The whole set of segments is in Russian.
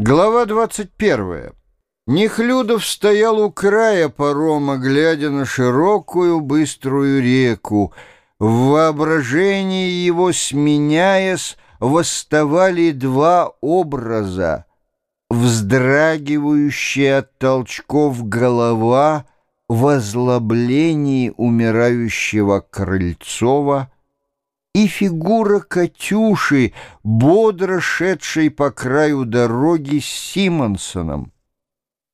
Глава 21. Нехлюдов стоял у края парома, глядя на широкую быструю реку. В воображении его, сменяясь, восставали два образа. Вздрагивающая от толчков голова в озлоблении умирающего Крыльцова — и фигура Катюши, бодро шедшей по краю дороги с Симонсоном.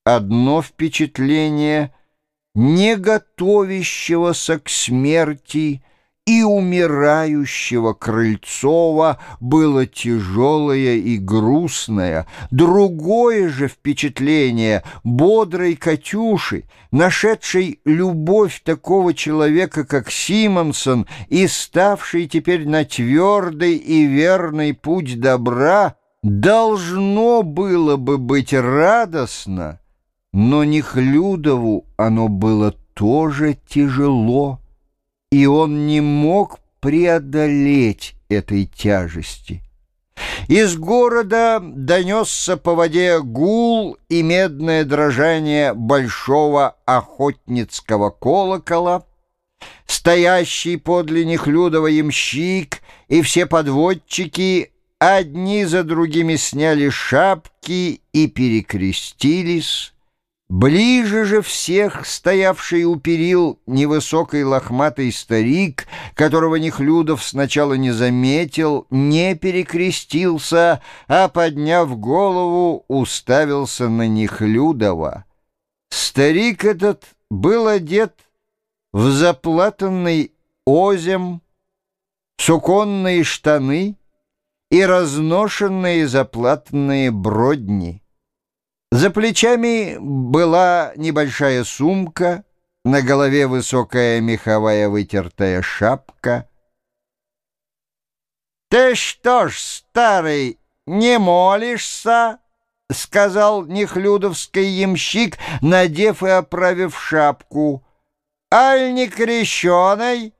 Одно впечатление — не готовящегося к смерти — и умирающего Крыльцова было тяжелое и грустное. Другое же впечатление бодрой Катюши, нашедшей любовь такого человека, как Симонсон, и ставшей теперь на твердый и верный путь добра, должно было бы быть радостно, но Нехлюдову оно было тоже тяжело и он не мог преодолеть этой тяжести. Из города донесся по воде гул и медное дрожание большого охотницкого колокола. Стоящий подле них Людова ямщик и все подводчики одни за другими сняли шапки и перекрестились. Ближе же всех стоявший у перил невысокий лохматый старик, которого Нехлюдов сначала не заметил, не перекрестился, а, подняв голову, уставился на Нехлюдова. Старик этот был одет в заплатанный озем, суконные штаны и разношенные заплатанные бродни. За плечами была небольшая сумка, на голове высокая меховая вытертая шапка. «Ты что ж, старый, не молишься?» — сказал нехлюдовский ямщик, надев и оправив шапку. «Аль не крещеный?»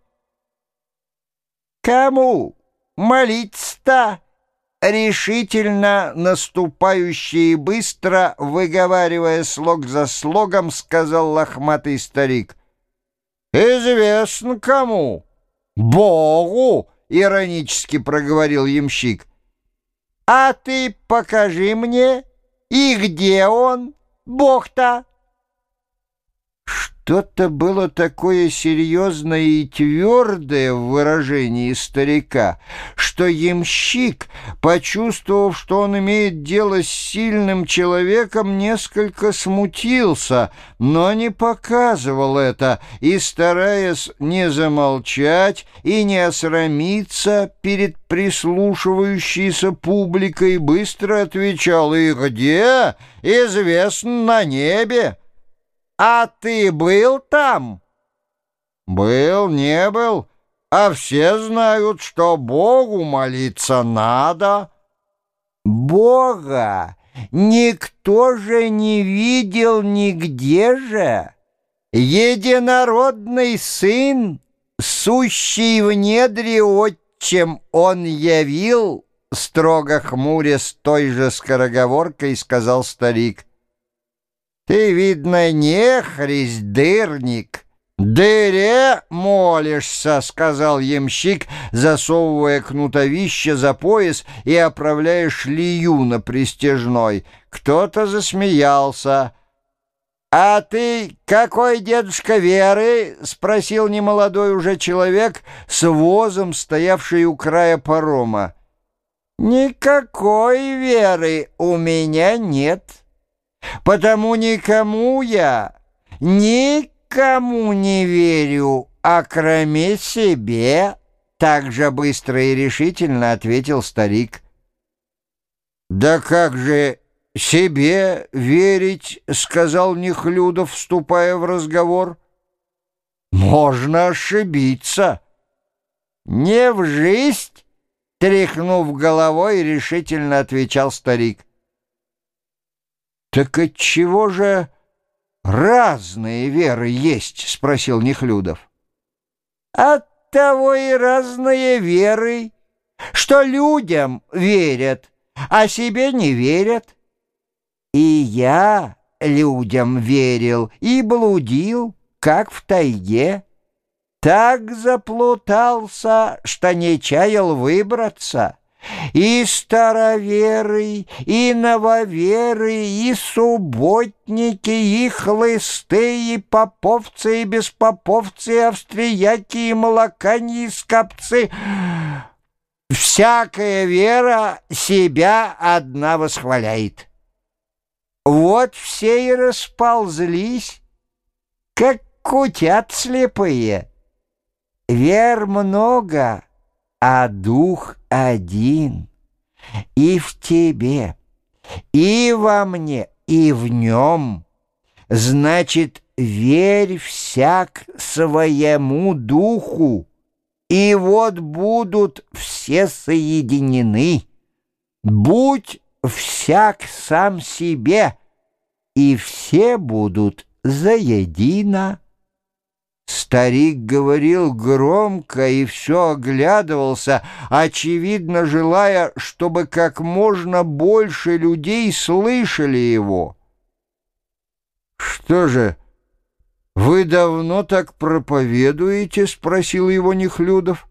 «Кому молиться-то?» Решительно наступающий и быстро, выговаривая слог за слогом, сказал лохматый старик. «Известно кому? Богу!» — иронически проговорил ямщик. «А ты покажи мне, и где он, Бог-то?» Что-то было такое серьезное и твердое в выражении старика, что ямщик, почувствовав, что он имеет дело с сильным человеком, несколько смутился, но не показывал это, и, стараясь не замолчать и не осрамиться перед прислушивающейся публикой, быстро отвечал «И где? Известно на небе». «А ты был там?» «Был, не был, а все знают, что Богу молиться надо». «Бога никто же не видел нигде же. Единородный сын, сущий в недре отчим, он явил». Строго хмуря с той же скороговоркой сказал старик — ты, видно, не христ-дырник. «Дыре молишься», — сказал ямщик, засовывая кнутовище за пояс и оправляя шлею на пристежной. Кто-то засмеялся. «А ты какой дедушка Веры?» — спросил немолодой уже человек с возом, стоявший у края парома. «Никакой веры у меня нет» потому никому я, никому не верю, а кроме себе, так же быстро и решительно ответил старик. «Да как же себе верить?» — сказал Нехлюдов, вступая в разговор. «Можно ошибиться». «Не в жизнь!» — тряхнув головой, решительно отвечал старик. «Так отчего же разные веры есть?» — спросил Нехлюдов. «От того и разные веры, что людям верят, а себе не верят. и я людям верил и блудил, как в тайге. Так заплутался, что не чаял выбраться. И староверы, и нововеры, и субботники, и хлысты, и поповцы, и беспоповцы, и австрияки, и молокане, и скопцы. Всякая вера себя одна восхваляет. Вот все и расползлись, как кутят слепые. Вер много, а дух один. И в тебе, и во мне, и в нем. Значит, верь всяк своему духу, и вот будут все соединены. Будь всяк сам себе, и все будут заедино. Старик говорил громко и все оглядывался, очевидно желая, чтобы как можно больше людей слышали его. «Что же, вы давно так проповедуете?» — спросил его Нехлюдов.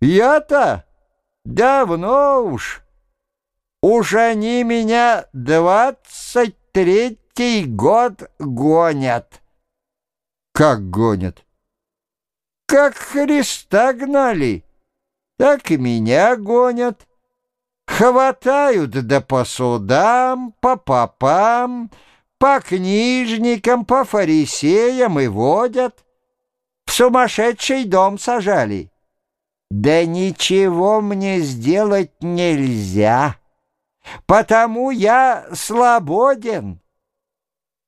«Я-то? Давно уж. Уж они меня двадцать третий год гонят». Как гонят? Как Христа гнали, так и меня гонят. Хватают да по судам, по попам, по книжникам, по фарисеям и водят. В сумасшедший дом сажали. Да ничего мне сделать нельзя, потому я свободен.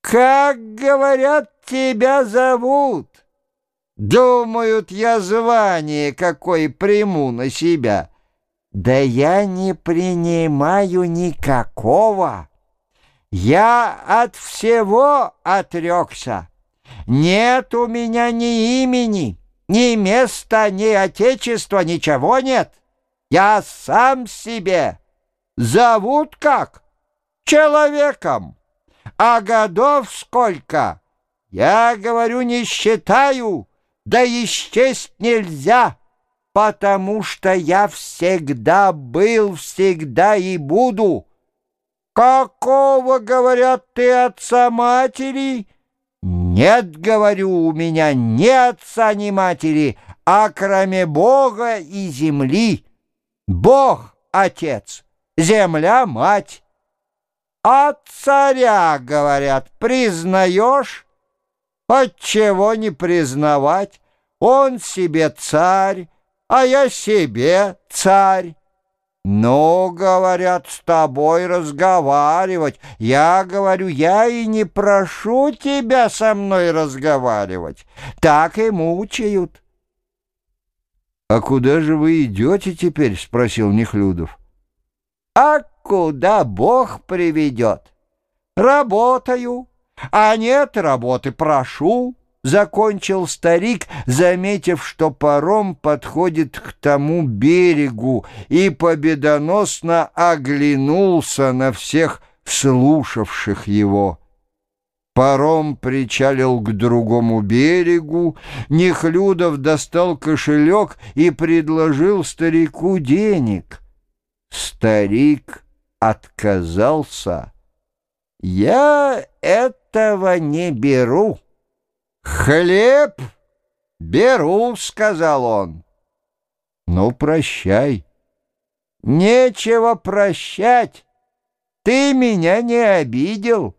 Как говорят, тебя зовут? Думают, я звание какое приму на себя. Да я не принимаю никакого. Я от всего отрекся. Нет у меня ни имени, ни места, ни отечества, ничего нет. Я сам себе. Зовут как? Человеком. А годов сколько? Я говорю, не считаю, да исчесть нельзя, потому что я всегда был, всегда и буду. Какого, говорят, ты отца матери? Нет, говорю, у меня ни отца, ни матери, а кроме Бога и земли. Бог — отец, земля — мать. А царя, говорят, признаешь? Отчего не признавать? Он себе царь, а я себе царь. Ну, говорят, с тобой разговаривать. Я говорю, я и не прошу тебя со мной разговаривать. Так и мучают. «А куда же вы идете теперь?» — спросил Нехлюдов. «А куда Бог приведет? Работаю». А нет работы, прошу, — закончил старик, заметив, что паром подходит к тому берегу, и победоносно оглянулся на всех слушавших его. Паром причалил к другому берегу, Нехлюдов достал кошелек и предложил старику денег. Старик отказался. «Я это этого не беру. Хлеб беру, сказал он. Ну, прощай. Нечего прощать. Ты меня не обидел.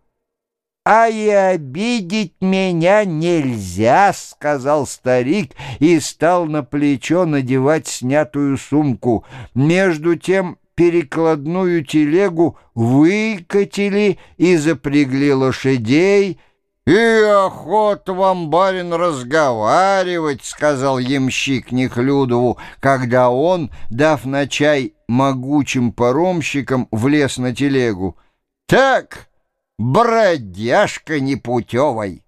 «А и обидеть меня нельзя», — сказал старик и стал на плечо надевать снятую сумку. Между тем перекладную телегу выкатили и запрягли лошадей. «И охот вам, барин, разговаривать», — сказал ямщик Нехлюдову, когда он, дав на чай могучим паромщикам, влез на телегу. «Так, бродяжка непутевой».